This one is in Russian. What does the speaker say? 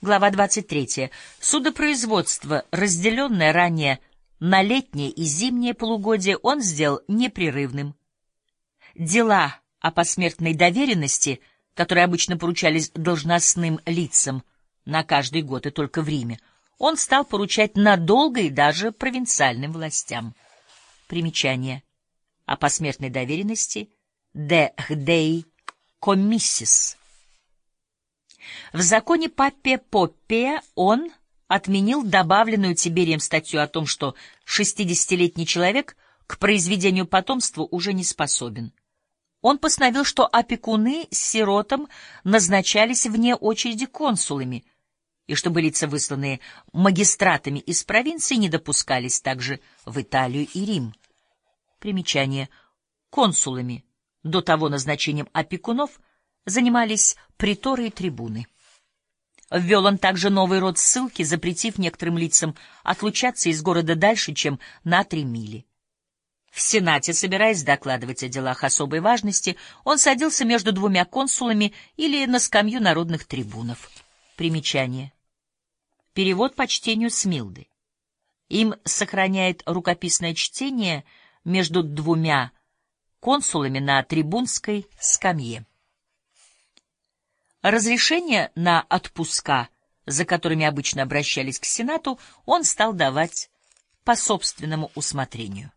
Глава 23. Судопроизводство, разделенное ранее на летнее и зимнее полугодие, он сделал непрерывным. Дела о посмертной доверенности, которые обычно поручались должностным лицам на каждый год и только в Риме, он стал поручать надолго и даже провинциальным властям. Примечание. О посмертной доверенности «De Hdei Commissis». В законе Паппе Поппея он отменил добавленную Тиберием статью о том, что 60-летний человек к произведению потомства уже не способен. Он постановил, что опекуны с сиротом назначались вне очереди консулами, и чтобы лица, высланные магистратами из провинции, не допускались также в Италию и Рим. Примечание. Консулами, до того назначением опекунов, занимались приторы и трибуны. Ввел он также новый род ссылки, запретив некоторым лицам отлучаться из города дальше, чем на три мили. В Сенате, собираясь докладывать о делах особой важности, он садился между двумя консулами или на скамью народных трибунов. Примечание. Перевод по чтению Смилды. Им сохраняет рукописное чтение между двумя консулами на трибунской скамье. Разрешение на отпуска, за которыми обычно обращались к Сенату, он стал давать по собственному усмотрению.